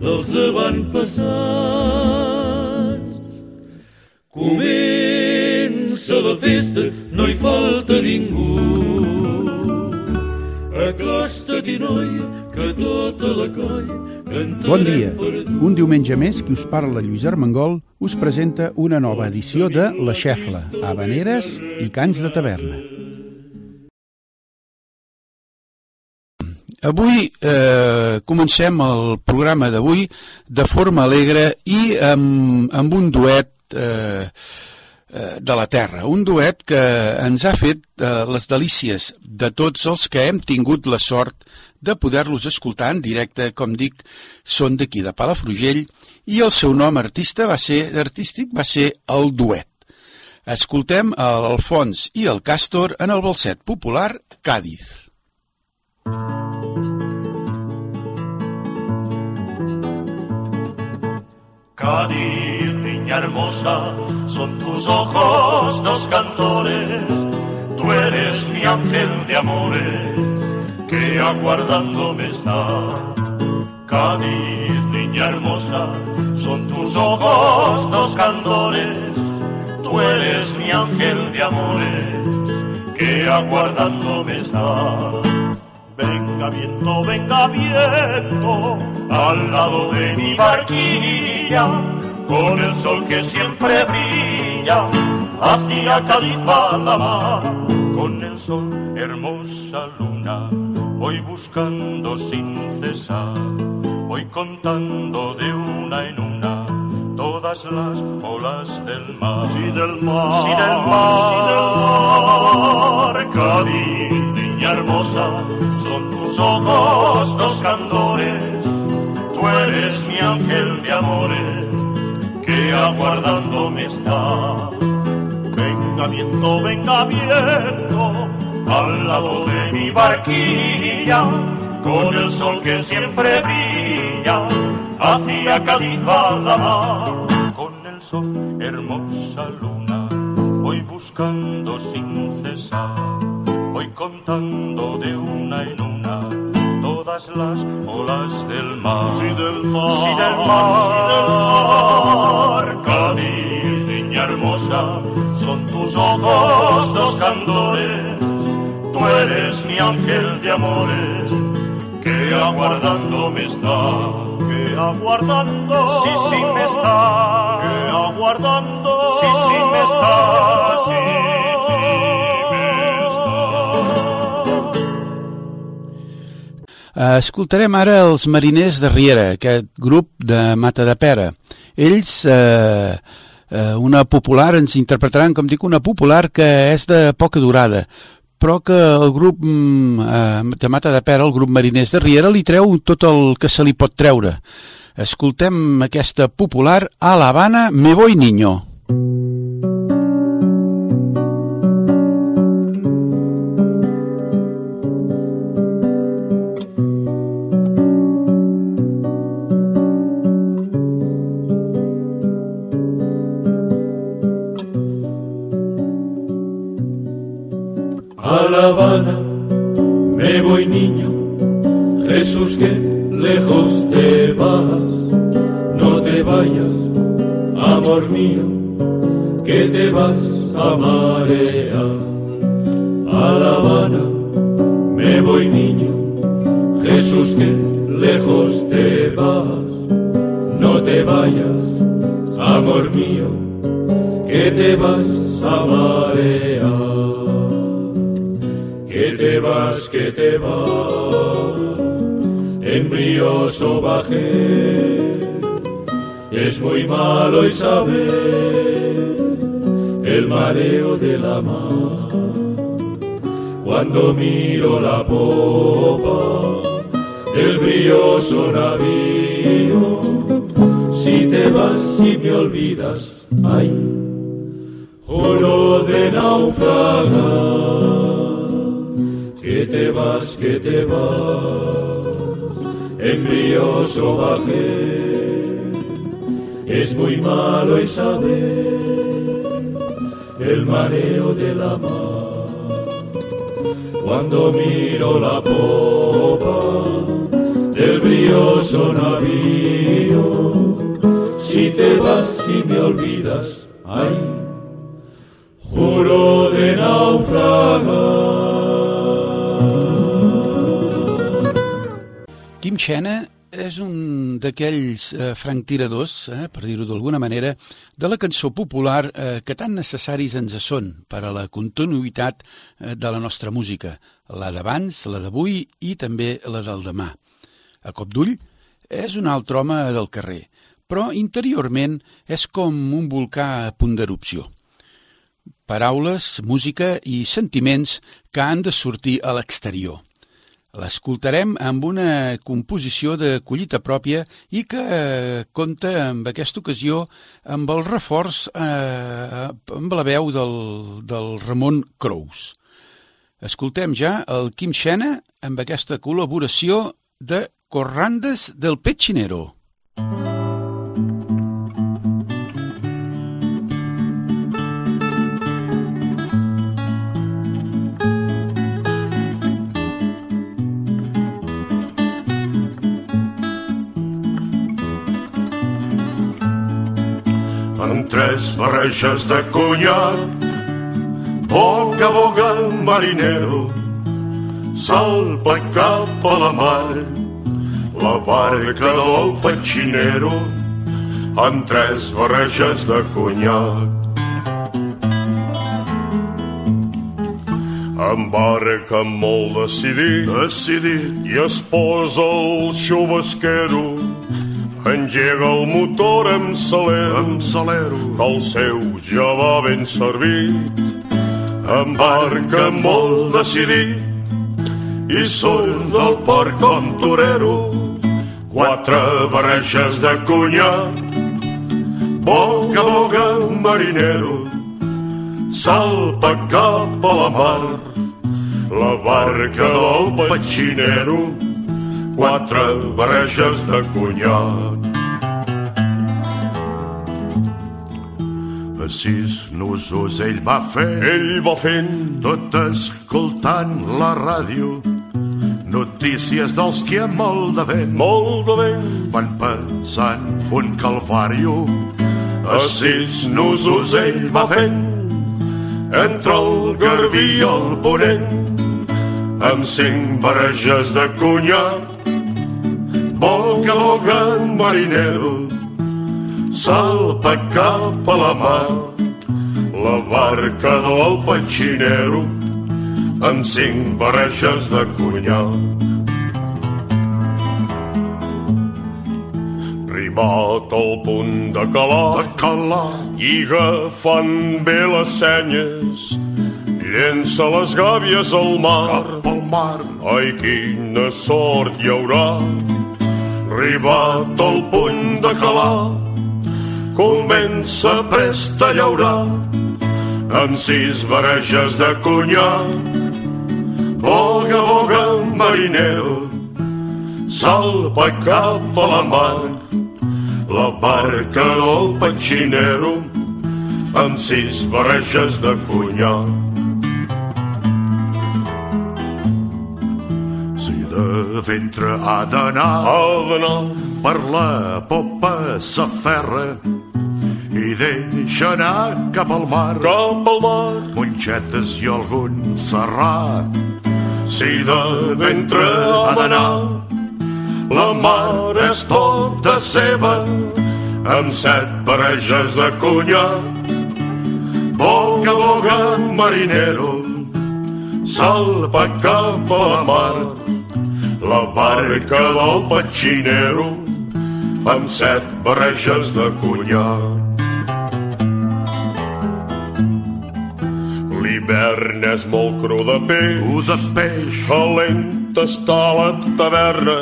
dels avantpassats. Comença la festa, no hi falta ningú. Acosta-t'hi, noia, que tota la colla Bon dia. Un diumenge més, qui us parla Lluís Armengol us presenta una nova edició de La Xefla, Habaneres i Cants de Taverna. Avui eh, comencem el programa d'avui de forma alegre i amb, amb un duet eh, eh, de la terra, un duet que ens ha fet eh, les delícies de tots els que hem tingut la sort de poder-los escoltar en directe, com dic, són d'aquí, de Palafrugell, i el seu nom artista va ser artístic va ser el duet. Escoltem l'Alfons i el Càstor en el balset popular Càdiz. Cádiz, niña hermosa, son tus ojos dos cantores, tú eres mi ángel de amores, que aguardándome está. Cádiz, niña hermosa, son tus ojos dos cantores, tú eres mi ángel de amores, que aguardándome está. Venga viento, venga viento, al lado de mi barquilla, con el sol que siempre brilla, hacia Cádiz va la mar, con el sol hermosa luna, voy buscando sin cesar, voy contando de una en una todas las olas del mar. Sí del mar, sí del mar, sí del mar, Cádiz, hermosa, son tus ojos dos candores, tú eres mi ángel de amores, que aguardándome está. Venga viento, venga viento, al lado de mi barquilla, con el sol que siempre brilla, hacia Cádiz va la mar, con el sol hermosa luna, voy buscando sin cesar, voy contando de una en una todas las olas del mar. Sí del mar, sí del mar, sí del mar, Cádiz, niña hermosa, son tus ojos dos candores, tú eres mi ángel de amores, que aguardándome está, que aguardando, sí, sí me está, que aguardando, sí, sí me está, sí, Escoltarem ara els Mariners de Riera, aquest grup de Mata de Pera. Ells, eh, eh, una popular, ens interpretaran, com dic, una popular que és de poca durada, però que el grup mm, eh, de Mata de Pera, el grup Mariners de Riera, li treu tot el que se li pot treure. Escoltem aquesta popular a l'Havana Me voy niño. Que te vas a marear. A La Habana me voy niño, Jesús que lejos te vas, no te vayas, amor mío, que te vas a marear. Que te vas, que te vas, embrioso bajé. Es muy malo y saber el mareo de la mar. Cuando miro la popa el brilloso navío. Si te vas y me olvidas, ay, juro de naufragar. Que te vas, que te vas, en brilloso bajé. Es muy malo y saber el mareo de la mar. Cuando miro la popa del brioso navío. Si te vas y me olvidas, ay, juro de naufragar. Quim Xena és un d'aquells eh, franctiradors, eh, per dir-ho d'alguna manera, de la cançó popular eh, que tan necessaris ens són per a la continuïtat eh, de la nostra música, la d'abans, la d'avui i també la del demà. A cop d'ull, és un altre home del carrer, però interiorment és com un volcà a punt d'erupció. Paraules, música i sentiments que han de sortir a l'exterior. L'escoltarem amb una composició de collita pròpia i que compta amb aquesta ocasió amb el reforç eh, amb la veu del, del Ramon Crous. Escoltem ja el Quim Xena amb aquesta col·laboració de Corrandes del Pechinero. amb tres barreges de conyac, boca boga marinero, salpa cap a la mar, la barca del petxinero amb tres barreges de conyac. Embarca molt decidit, decidit. i es posa el xubasquero engega el motor amb salero, amb salero, que el seu ja va ben servit. Embarca molt decidit i surt del port com torero, quatre barreges de conyac, boca a boca marinero, salpa cap a la mar, la barca del petxinero, quatre barreges de conyac. A sis nusos ell va fent, ell va fent, tot escoltant la ràdio, notícies dels que amb molt de vent, molt de vent, van pensant un calvario. A sis nusos ell va fent, entre el garbí i el ponent, amb cinc barreges de conyac, boca a boca marinero, salpa cap a la mar, la barca del petxinero, amb cinc barreges de conyac. Ribat al punt de calar, de calar, i agafant bé les senyes, llença les gàbies al mar. Cap al mar. Ai, quina sort hi haurà. Ribat al punt de calar, comença prest a llaurar amb sis barreges de conyac Boga, boga, marinero, salpa cap a la mar, la barca del petxinero, amb sis barreges de conyac. De ventre ha d'anar, ha d'anar, per la popa s'aferra, i deixa anar cap al mar, cap al mar, mongetes i algun serrat, si de ventre ha d'anar, la mar és tota seva amb set pareges de conyac. Boca, boca, marinero, salpa cap a la mar, la barca del petxinero, amb set barreges de conyac. L'hivern és molt cru de peix, cru de peix, calent està la taverna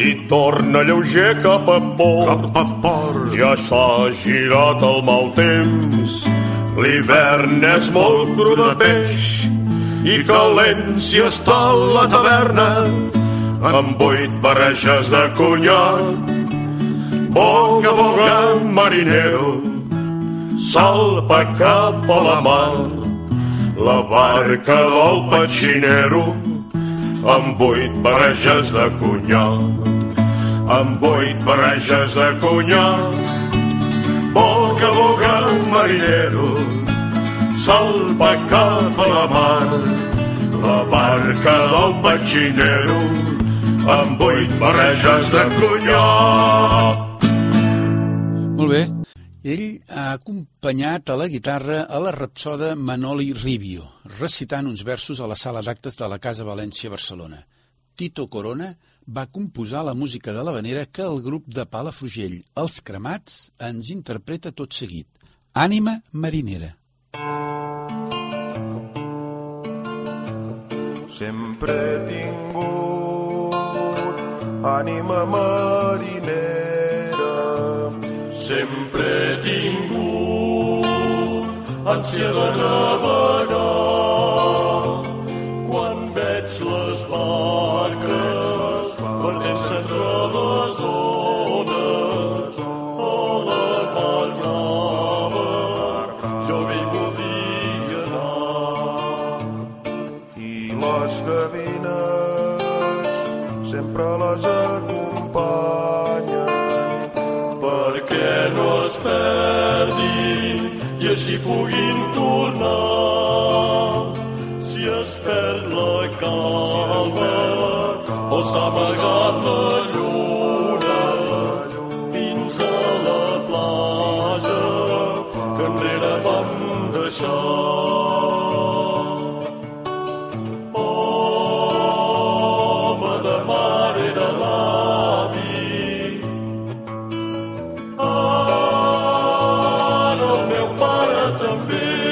i torna lleuger cap a port. Cap a port. Ja s'ha girat el mal temps, l'hivern és molt cru de peix i calent si està la taverna amb vuit barreges de conyac. Boca, boca, marinero, salpa cap a la mar, la barca del petxinero amb vuit barreges de conyac, amb vuit barreges de conyac. Boca, boca, marinero, salpa cap a la mar, la barca del petxinero amb vuit barreges de conyac. Molt bé. Ell ha acompanyat a la guitarra a la rapsoda Manoli Ribio, recitant uns versos a la sala d'actes de la Casa València Barcelona. Tito Corona va composar la música de l'havanera que el grup de Palafrugell, Els Cremats, ens interpreta tot seguit. Ànima marinera. Sempre he tingut ànima marinera. Sempre he tingut ànsia de navegar. I així puguin tornar. Si es perd la calma o s'ha amagat la lluna pare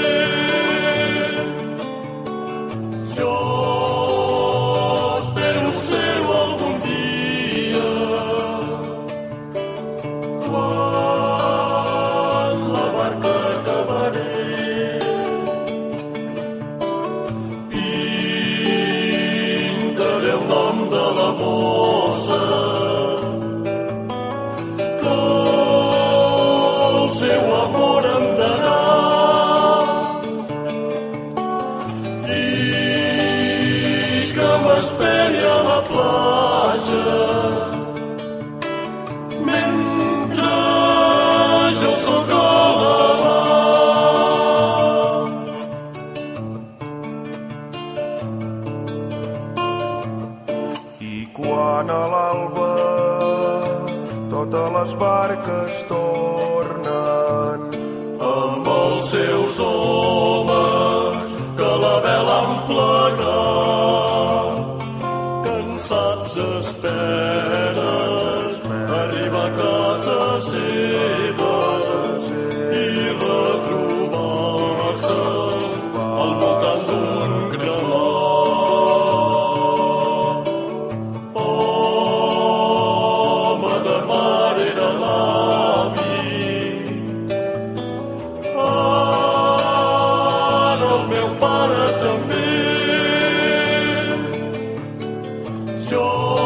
Jo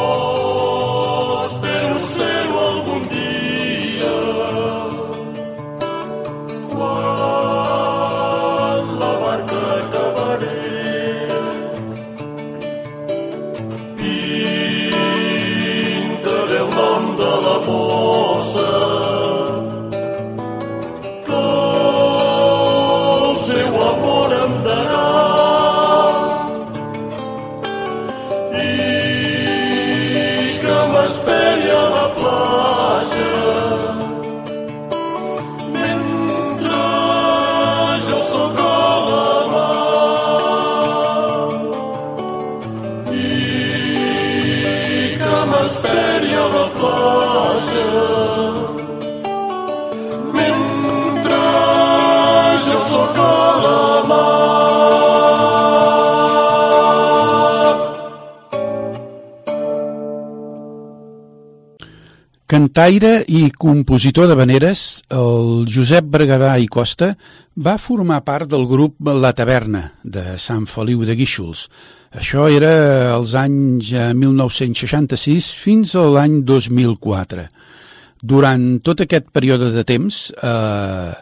Cantaire i compositor de veneres, el Josep Berguedà i Costa va formar part del grup La Taverna de Sant Feliu de Guíxols. Això era als anys 1966 eh, fins a l'any 2004. Durant tot aquest període de temps, eh,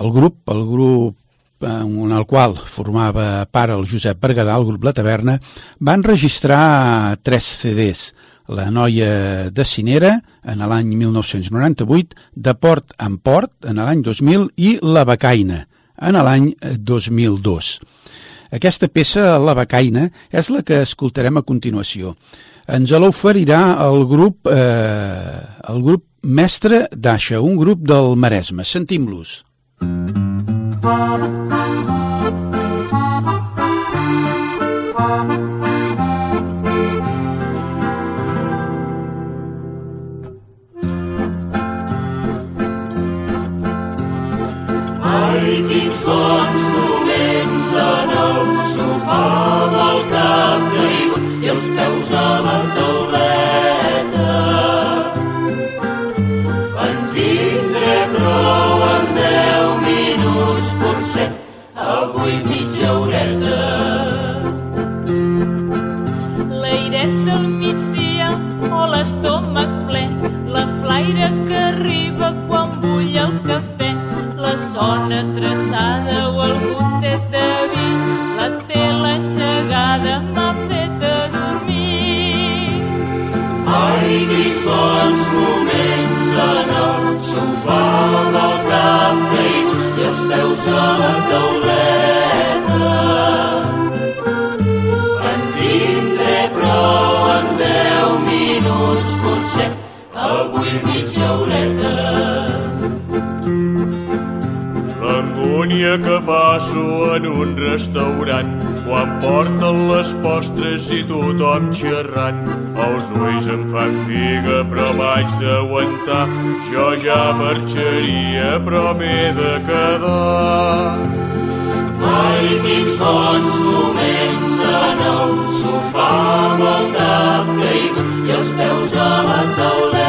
el grup, el grup en el qual formava part el Josep Berguedà, el grup La Taverna, van registrar tres CDs, la noia de Cinera en l'any 1998, de Port en Port en l'any 2000 i La Becaina en l'any 2002. Aquesta peça, La Becaina, és la que escoltarem a continuació. Ens l'oferirà el grup, eh, el grup Mestre d'Aixa, un grup del Maresme. Sentim-los. quins bons moments la flaire que arriba quan bull el cafè, la sona traçada o el gotet de vi, la tela engegada m'ha fet adormir. Ai, quins bons moments en el sofà amb el cap caigut i els peus a la tauleta. En tindré prou en deu minuts, potser avui mitja horeta. L'angúnia que passo en un restaurant quan porten les postres i tothom xerrant. Els ulls em fan figa però m'haig d'aguantar. Jo ja marxaria però m'he de quedar. Ai, quins bons moments en el sofà amb el cap caigut i els peus a la tauleta.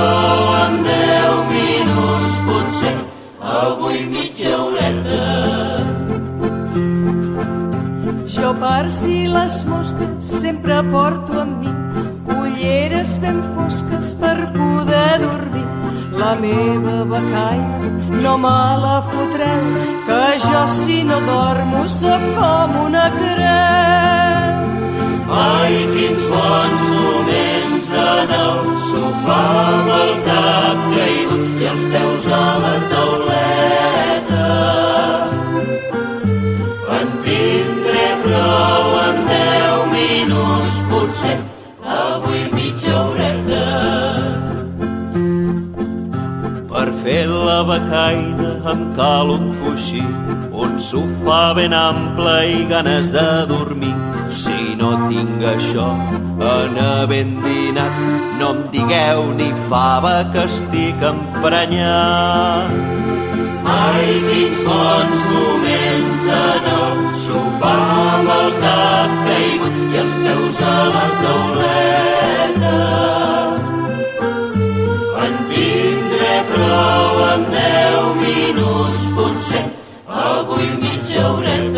Prou en deu minuts, potser avui mitja horeta. Jo per si les mosques sempre porto amb mi ulleres ben fosques per poder dormir. La meva becaina no me la fotreu, que jo si no dormo sóc com una creu. Ai, quins bons moments en el sofà amb el cap caigut i els peus a la tauleta. En tindré prou en deu minuts, potser avui becaina em cal un coixí, un sofà ben ample i ganes de dormir. Si no tinc això, en havent dinat, no em digueu ni fava que estic emprenyat. Ai, quins bons moments en el sofà amb el cap caigut i els peus a la tauleta. Avui mitja horeta.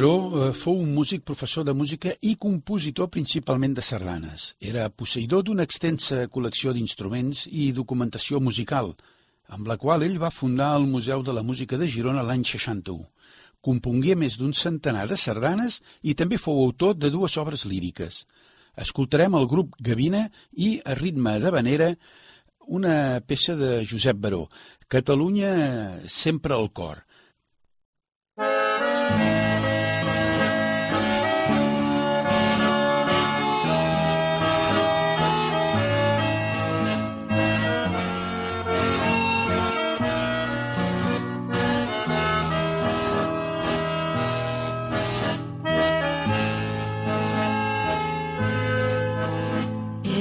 Baró eh, fou un músic, professor de música i compositor principalment de sardanes. Era posseïdor d'una extensa col·lecció d'instruments i documentació musical, amb la qual ell va fundar el Museu de la Música de Girona l'any 61. Compongué més d'un centenar de sardanes i també fou autor de dues obres líriques. Escoltarem el grup Gavina i, a ritme de vanera, una peça de Josep Baró, Catalunya sempre al cor.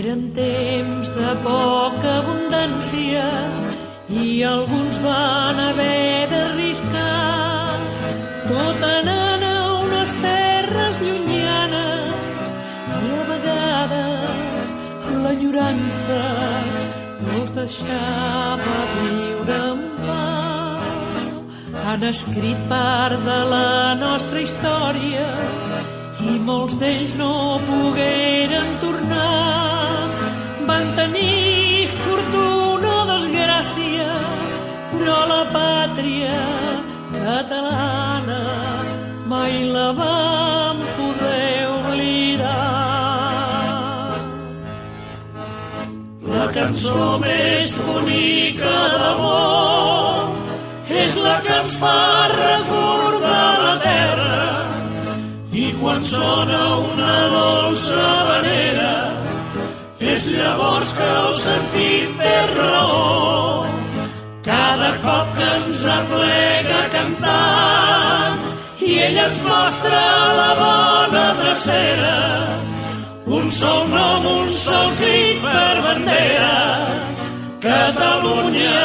Eren temps de poca abundància i alguns van haver d'arriscar tot anant a unes terres llunyanes i a vegades l'enyorança no els deixava viure en pau. Han escrit part de la nostra història i molts d'ells no pogueren tornar. Tenir fortuna o desgràcia, però la pàtria catalana mai la vam poder oblidar. La cançó més bonica d'amor és la que ens fa recordar la terra i quan sona una dolça vanera és llavors que el sentit té raó. Cada cop que ens aplega cantant i ella ens mostra la bona drecera. Un sol nom, un sol crit per bandera. Catalunya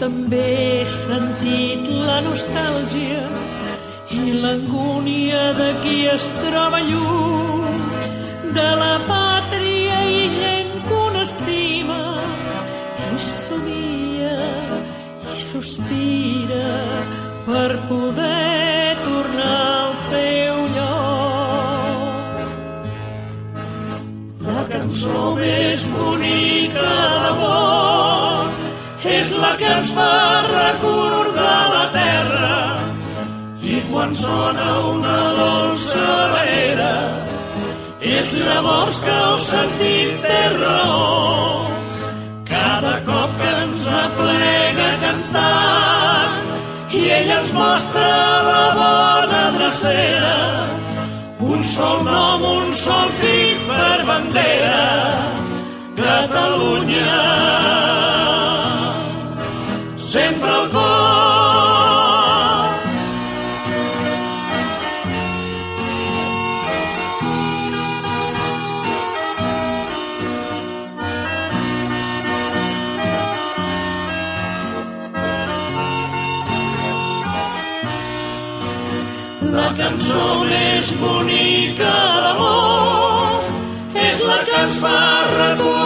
també he sentit la nostàlgia i l'angúnia de qui es troba lluny de la pàtria i gent que un estima i somia i sospira per poder tornar al seu lloc. La cançó més bonica és la que ens fa recordar la terra. I quan sona una dolça vera és llavors que el sentit té raó. Cada cop que ens aplega cantant i ella ens mostra la bona drecera. Un sol nom, un sol crit per bandera. Catalunya sempre al cor. La cançó més bonica d'amor és la que ens fa recordar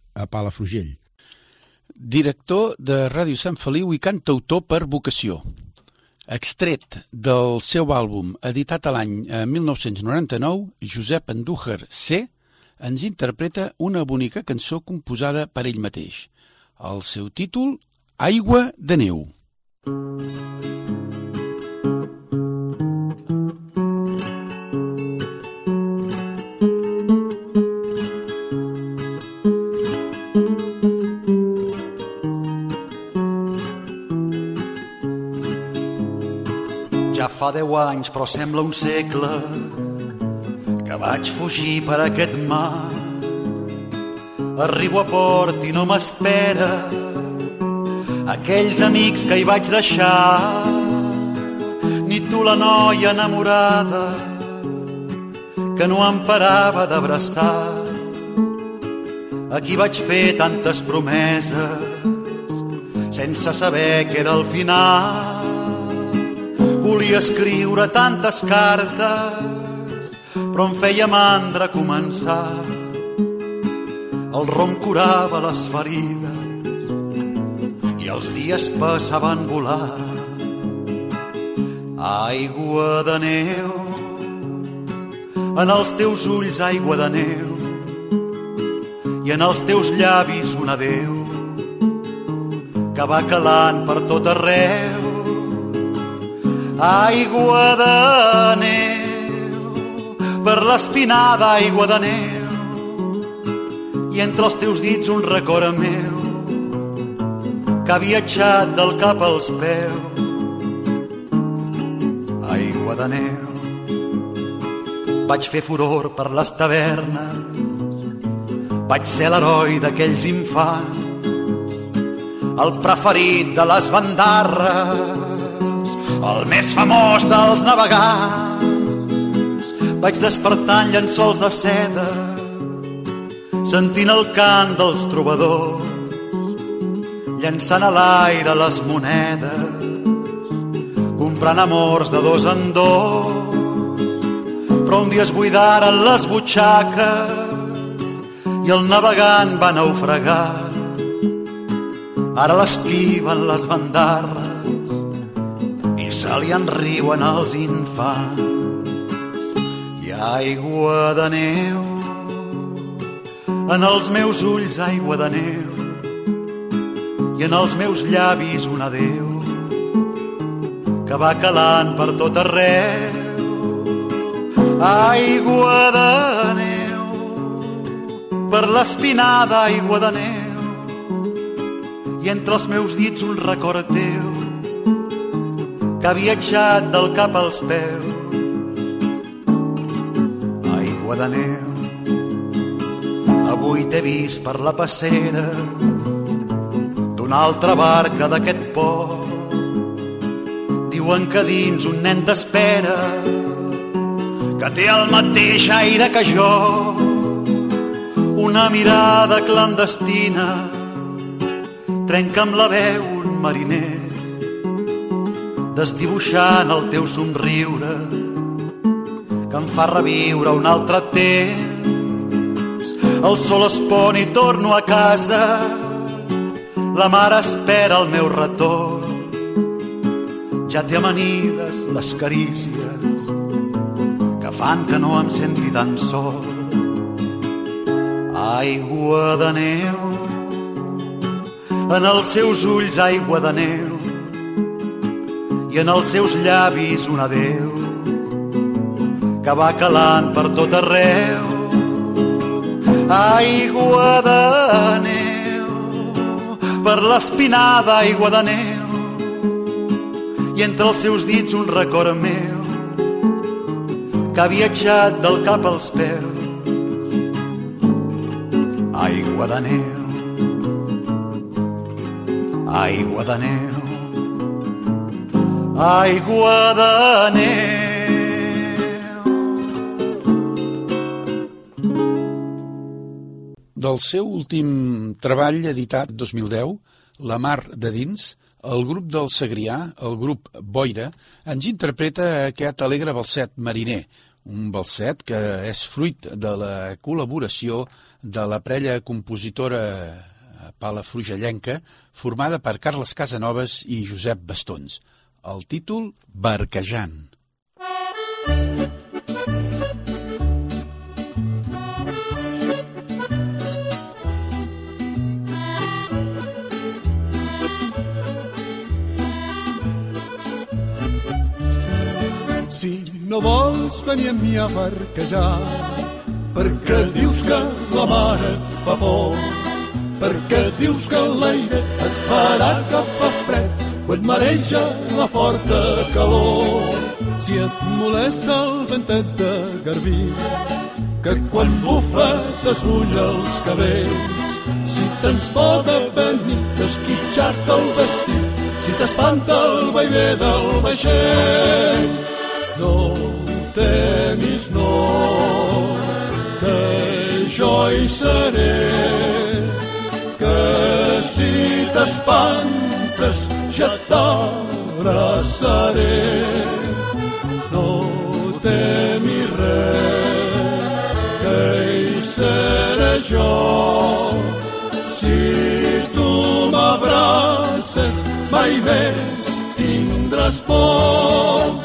a Palafrugell. Director de Ràdio Sant Feliu i cantautor per vocació. Extret del seu àlbum, editat l'any 1999, Josep Andújar C., ens interpreta una bonica cançó composada per ell mateix. El seu títol, Aigua de neu. Ja fa deu anys, però sembla un segle, que vaig fugir per aquest mar. Arribo a port i no m'espera aquells amics que hi vaig deixar. Ni tu la noia enamorada que no em parava d'abraçar. Aquí vaig fer tantes promeses sense saber que era el final. Volia escriure tantes cartes, però em feia mandra començar. El rom curava les ferides i els dies passaven volant. Aigua de neu, en els teus ulls aigua de neu, i en els teus llavis un adeu que va calant per tot arreu. Aigua de neu, per l'espinada aigua de neu, i entre els teus dits un record meu que ha viatjat del cap als peus. Aigua de neu, vaig fer furor per les tavernes, vaig ser l'heroi d'aquells infants el preferit de les bandarres, el més famós dels navegants. Vaig despertar en llençols de seda, sentint el cant dels trobadors, llançant a l'aire les monedes, comprant amors de dos en dos. Però un dia es buidaren les butxaques i el navegant va naufragar ara l'esquiven les bandarres i se li enriuen els infants. Ha aigua de neu en els meus ulls aigua de neu i en els meus llavis un adeu que va calant per tot arreu. Aigua de neu per l'espinada aigua de neu i entre els meus dits un record teu que ha viatjat del cap als peus. Aigua de neu, avui t'he vist per la passera d'una altra barca d'aquest port. Diuen que dins un nen t'espera que té el mateix aire que jo, una mirada clandestina trenca amb la veu un mariner desdibuixant el teu somriure que em fa reviure un altre temps. El sol es pon i torno a casa la mare espera el meu retorn. Ja té amanides les carícies que fan que no em senti tan sol. Aigua de neu en els seus ulls aigua de neu i en els seus llavis un adeu que va calant per tot arreu. Aigua de neu, per l'espinada aigua de neu i entre els seus dits un record meu que ha viatjat del cap als peus. Aigua de neu, aigua de neu, aigua de neu. Del seu últim treball editat 2010, La mar de dins, el grup del Segrià, el grup Boira, ens interpreta aquest alegre balset mariner, un balset que és fruit de la col·laboració de la prella compositora palafrugellenca formada per Carles Casanovas i Josep Bastons. El títol, Barquejant. Si no vols venir amb mi a barquejar, perquè dius que la mare et fa por, perquè dius que l'aire et farà que et mareja la forta calor. Si et molesta el ventet de garbí, que quan bufa t'esbulla els cabells, si tens por de venir d'esquitxar-te el vestit, si t'espanta el vaivé del vaixell, no temis, no jo hi seré, que si t'espantes ja t'abraçaré. No temis res, que hi seré jo, si tu m'abraces mai més tindràs por.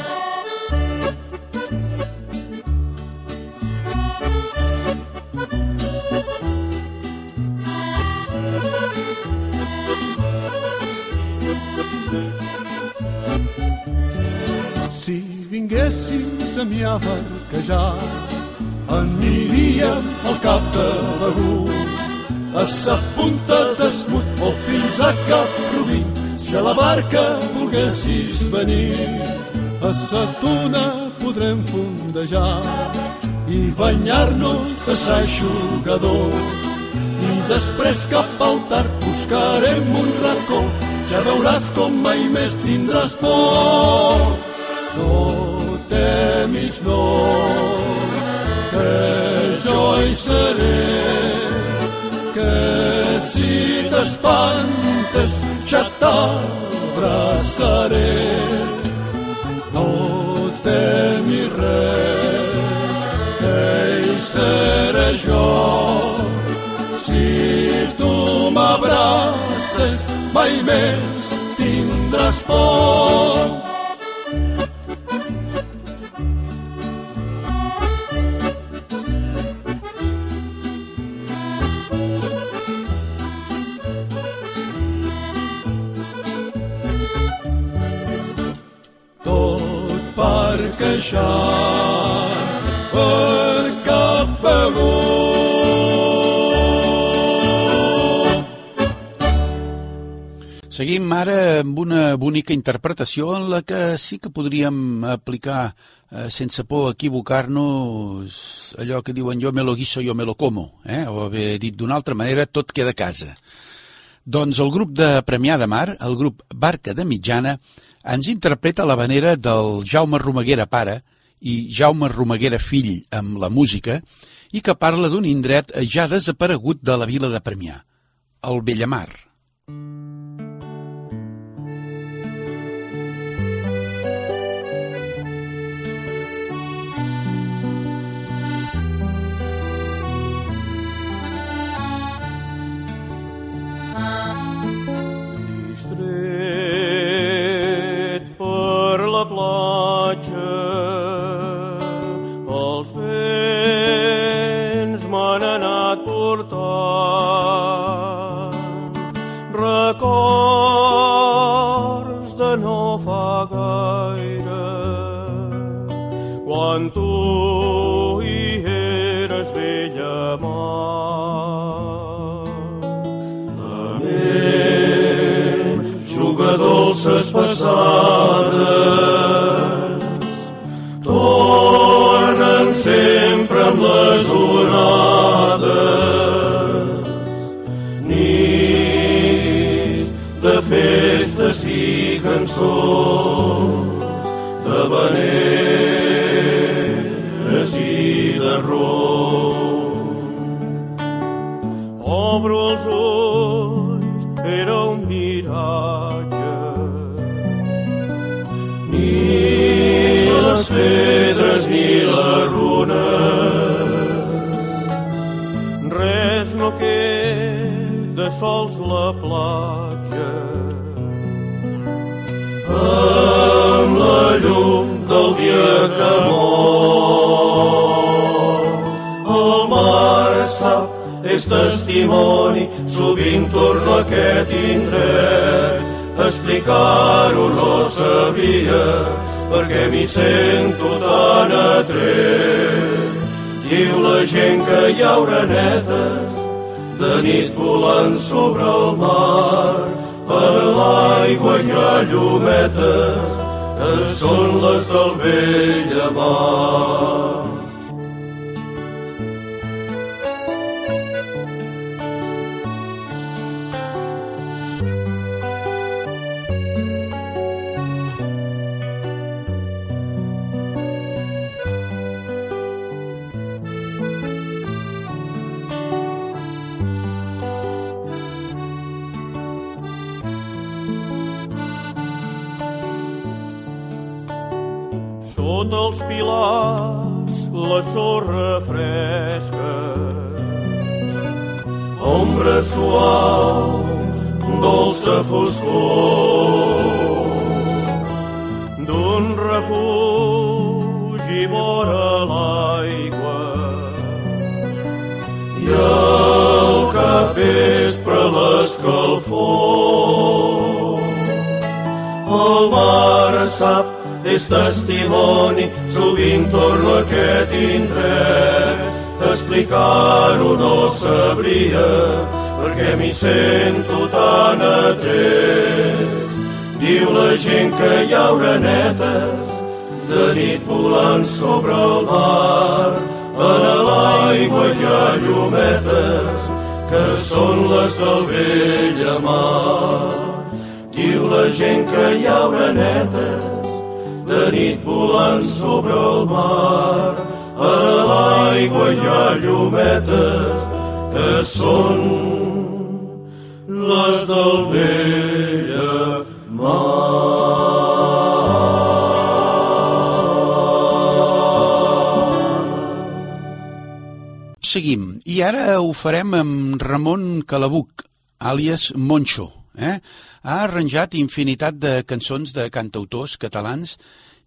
Si vinguessis a mi a barquejar, aniríem al cap de l'Agut, a sa punta d'esmut o fins a Cap Rubí. Si a la barca volguessis venir, a sa tuna podrem fondejar i banyar-nos a sa jugador. I després cap al tard buscarem un racó, ja veuràs com mai més tindràs por. No temis, no, que jo hi seré, que si t'espantes ja t'abraçaré. No temis res, que hi seré jo, si tu m'abraces mai més tindràs por. Parquejant per cap begut. Seguim ara amb una bonica interpretació en la que sí que podríem aplicar eh, sense por equivocar-nos allò que diuen jo me lo guiso, jo me lo como, eh? o haver dit d'una altra manera, tot queda a casa. Doncs el grup de Premià de Mar, el grup Barca de Mitjana, ens interpreta la vanera del Jaume Romaguera pare i Jaume Romaguera fill amb la música i que parla d'un indret ja desaparegut de la vila de Premià, el Bellamar. Distret passades tornen sempre amb les onades nits de festes i cançons de veneres i de rom sols la platja. Amb la llum del dia que mor, el mar sap és testimoni, sovint torno a aquest indret. Explicar-ho no sabia, perquè m'hi sento tan atret. Diu la gent que hi ha orenetes, de nit volant sobre el mar, per l'aigua hi ha llumetes, que són les del vell mar. Sota els pilars la sorra fresca. Ombra suau, dolça foscor, d'un refugi vora l'aigua. I al capvespre l'escalfor. El mar sap, és testimoni, sovint torno a aquest indret. Explicar-ho no sabria, perquè m'hi sento tan atret. Diu la gent que hi ha orenetes de nit volant sobre el mar. En l'aigua hi ha llumetes que són les del vell mar. Diu la gent que hi ha orenetes de nit volant sobre el mar. En l'aigua hi ha llumetes que són les del vell Seguim. I ara ho farem amb Ramon Calabuc, àlies Moncho. Eh? Ha arranjat infinitat de cançons de cantautors catalans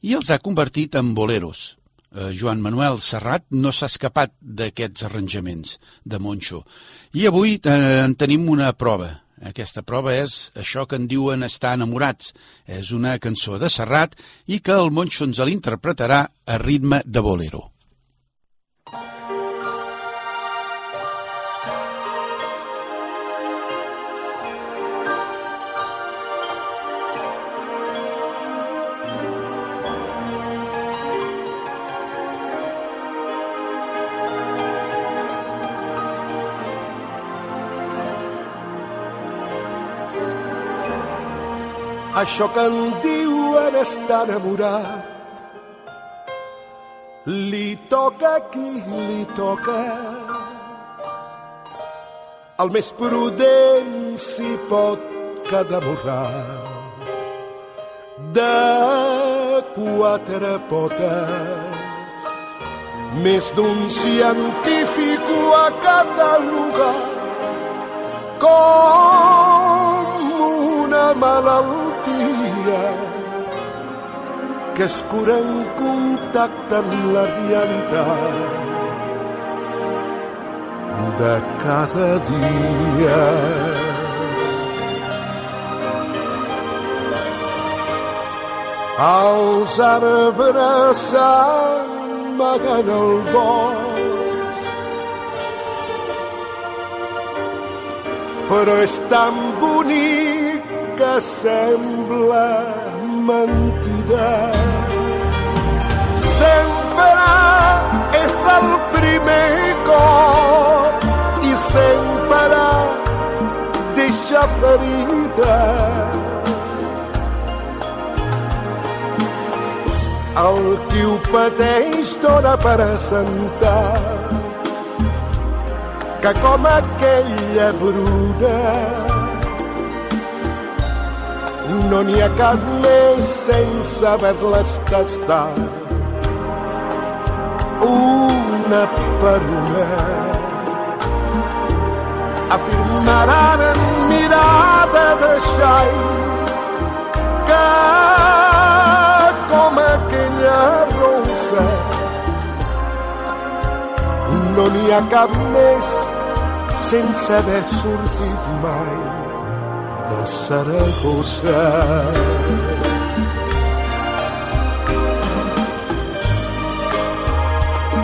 i els ha convertit en boleros. Eh, Joan Manuel Serrat no s'ha escapat d'aquests arranjaments de Moncho. I avui eh, en tenim una prova. Aquesta prova és això que en diuen estar enamorats. És una cançó de Serrat i que el Moncho ens l'interpretarà a ritme de bolero. Això que en diuen estar enamorat li toca a qui li toca. El més prudent s'hi pot quedar borrat de quatre potes. Més d'un científic ho ha catalogat com una malaltia que es cura en contacte amb la realitat de cada dia. Els arbres s'amaguen al bosc però és tan bonic sembla mentida. Sempre és el primer cop i sempre deixa ferida. El qui ho pateix dona per assentar que com aquella bruna no n'hi ha cap més sense haver-les tastat una per una. Afirmaran en mirada de xai que com aquella rosa no n'hi ha cap més sense haver sortit mai de Saragossa.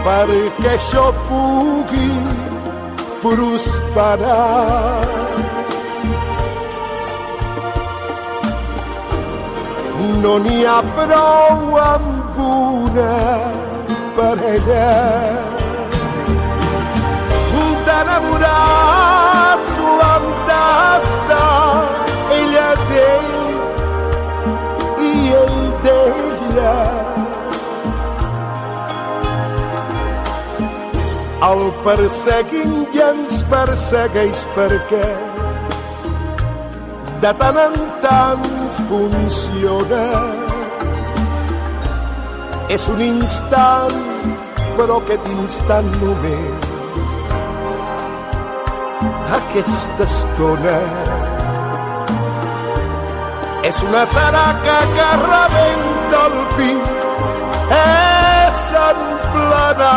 Perquè això pugui prosperar no n'hi ha prou amb una parella enamorats d'estar ella d'ell i ell d'ella el perseguim i ens persegueix perquè de tant en tant funciona. És un instant, però aquest instant només aquesta estona. És una taraca que rebenta el pit és en plena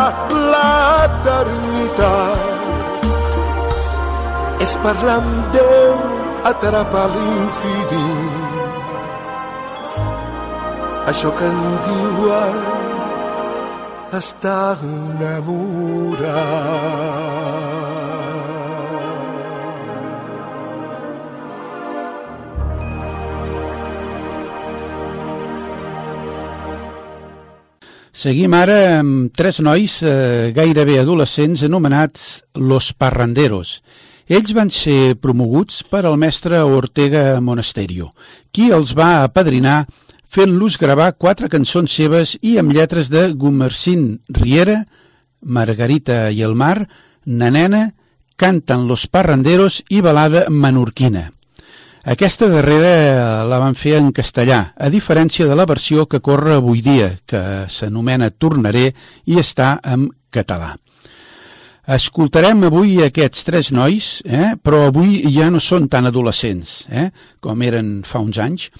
l'eternitat. És parlar amb Déu atrapar l'infinit. Això que en diuen estar enamorat Seguim ara amb tres nois eh, gairebé adolescents anomenats Los Parranderos. Ells van ser promoguts per al mestre Ortega Monasterio, qui els va apadrinar fent-los gravar quatre cançons seves i amb lletres de Gumercín Riera, Margarita i el Mar, Nanena, Canten los Parranderos i Balada Menorquina. Aquesta darrera la van fer en castellà, a diferència de la versió que corre avui dia, que s'anomena Tornaré i està en català. Escoltarem avui aquests tres nois, eh? però avui ja no són tan adolescents eh? com eren fa uns anys.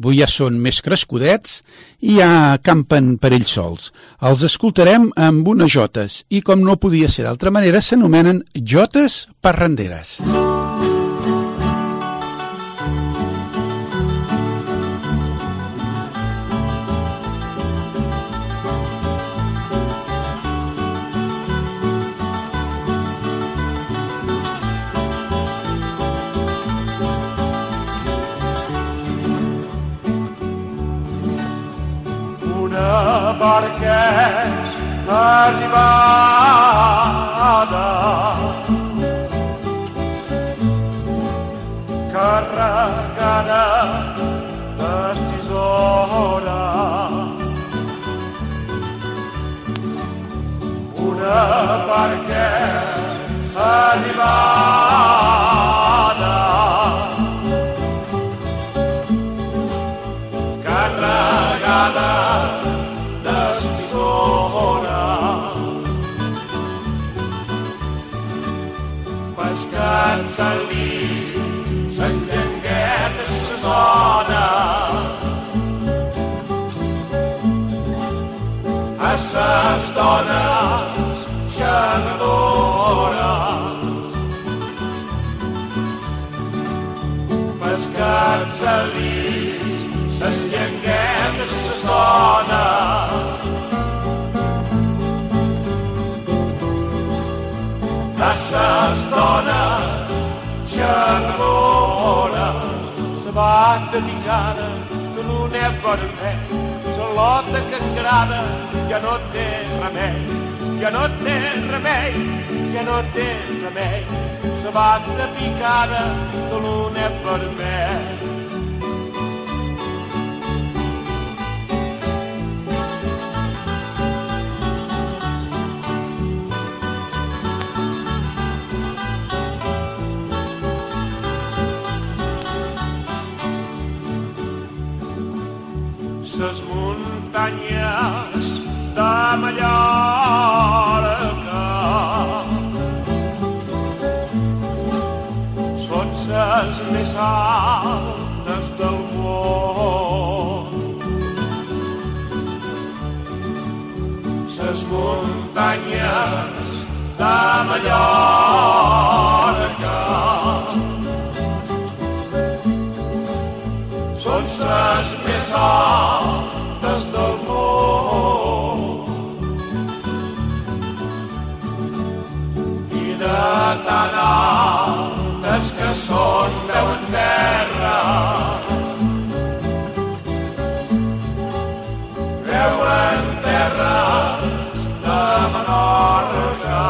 Avui ja són més crescudets i ja campen per ells sols. Els escoltarem amb unes jotes i, com no podia ser d'altra manera, s'anomenen jotes parranderes. Una barqueix arribada carregada d'estisora una barqueix arribada a ses dones xerradores pescar-se-li ses llenguetes ses dones. A ses dones xerradores se bata picada de l'uner vermell. Salota que engrada ja no té remei ja no té remei ja no té remei. Se bata picada de l'uner vermell Mallorca són ses més altes del món. Ses muntanyes de Mallorca són ses més altes del tan altes que són veuen terra, veuen terres de Menorca.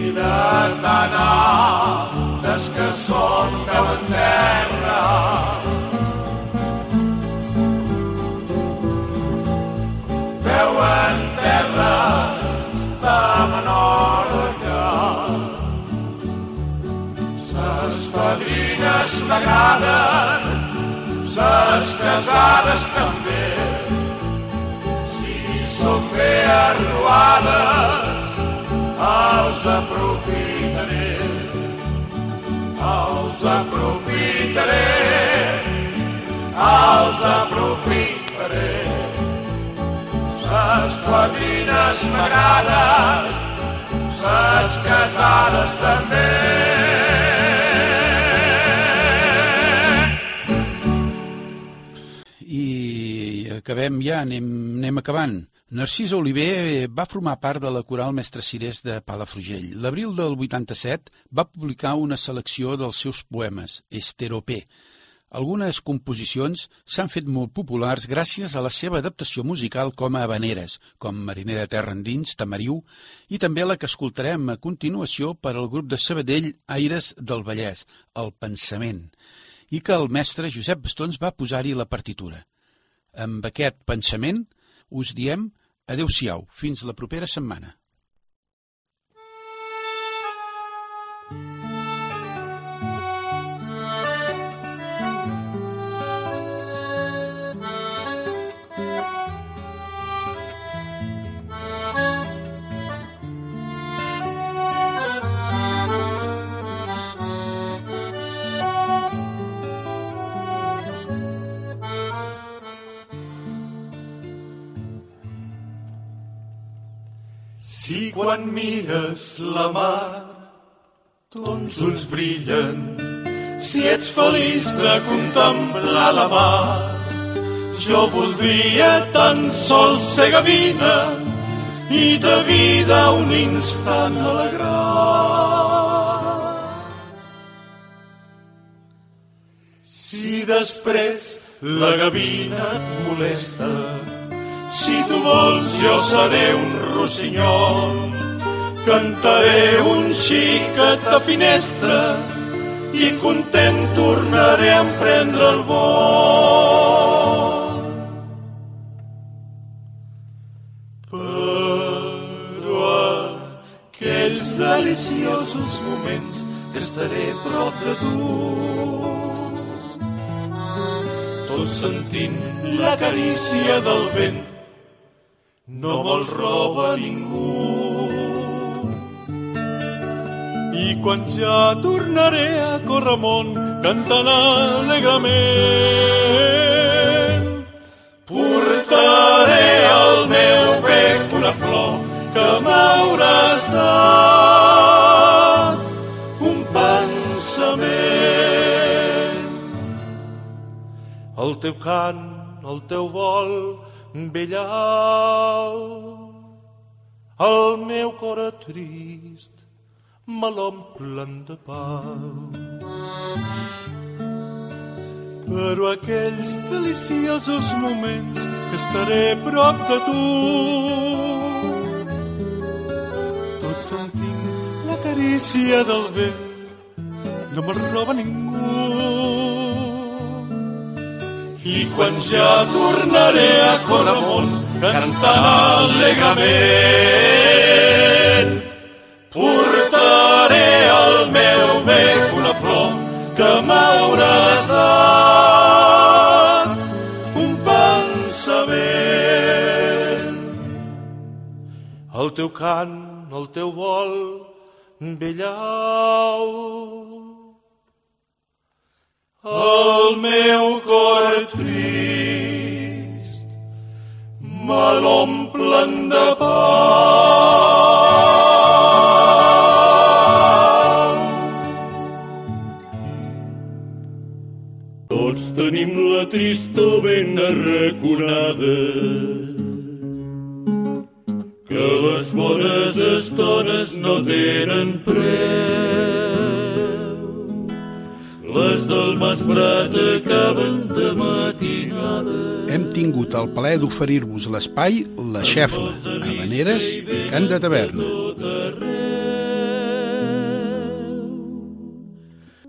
I de tan altes que són veuen terra. Veuen terres Menorca. Ses fadrines m'agraden, ses casades també. Si són bé arruades, els aprofitaré. Els aprofitaré, els aprofitaré. Ses quadrines m'agraden, ses casades també. I acabem ja, anem, anem acabant. Narcís Oliver va formar part de la coral Mestre Cirés de Palafrugell. L'abril del 87 va publicar una selecció dels seus poemes, Esteropé. Algunes composicions s'han fet molt populars gràcies a la seva adaptació musical com a habaneres, com Marinera Terra Endins, Tamariu, i també la que escoltarem a continuació per al grup de Sabadell Aires del Vallès, El Pensament, i que el mestre Josep Bastons va posar-hi la partitura. Amb aquest pensament us diem adeu-siau, fins la propera setmana. Si quan mires la mar tons ulls brillen, si ets feliç de contemplar la mar, jo voldria tan sols ser gavina i de vida un instant alegrar. Si després la gavina et molesta, si tu vols jo seré un rossinyol, cantaré un xiquet a finestra i content tornaré a emprendre el vol. Però aquells deliciosos moments que estaré prop de tu tot sentint la carícia del vent no me'l roba ningú. I quan ja tornaré a córrer món cantant alegrament, portaré al meu bec una flor que m'hauràs dat un pensament. El teu cant, el teu vol, bellau. El meu cor trist me l'omplen de pau. Però aquells deliciosos moments que estaré prop de tu, tot sentint la carícia del vent, no me'l roba ningú. I quan ja tornaré a Coramont cantant alegrament, portaré al meu bec una flor que m'hauràs dat un pensament. El teu cant, el teu vol, bellau, el meu cor trist me l'omplen de pau. Tots tenim la tristor ben arraconada que les bones estones no tenen preu. Prat acaben de matinada. Hem tingut el plaer d'oferir-vos l'espai La Xefla, Habaneres i Cant de Taverna.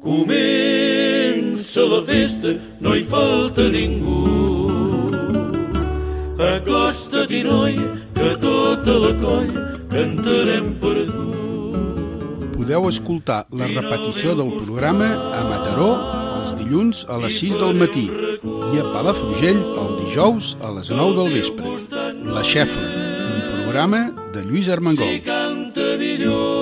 Comença la festa, no hi falta ningú. Acosta't-hi, noi, que tota la colla cantarem per tu. Podeu escoltar la repetició del programa a Mataró dilluns a les 6 del matí i a Palafrugell el dijous a les 9 del vespre. La Xefla, un programa de Lluís Armengol. Si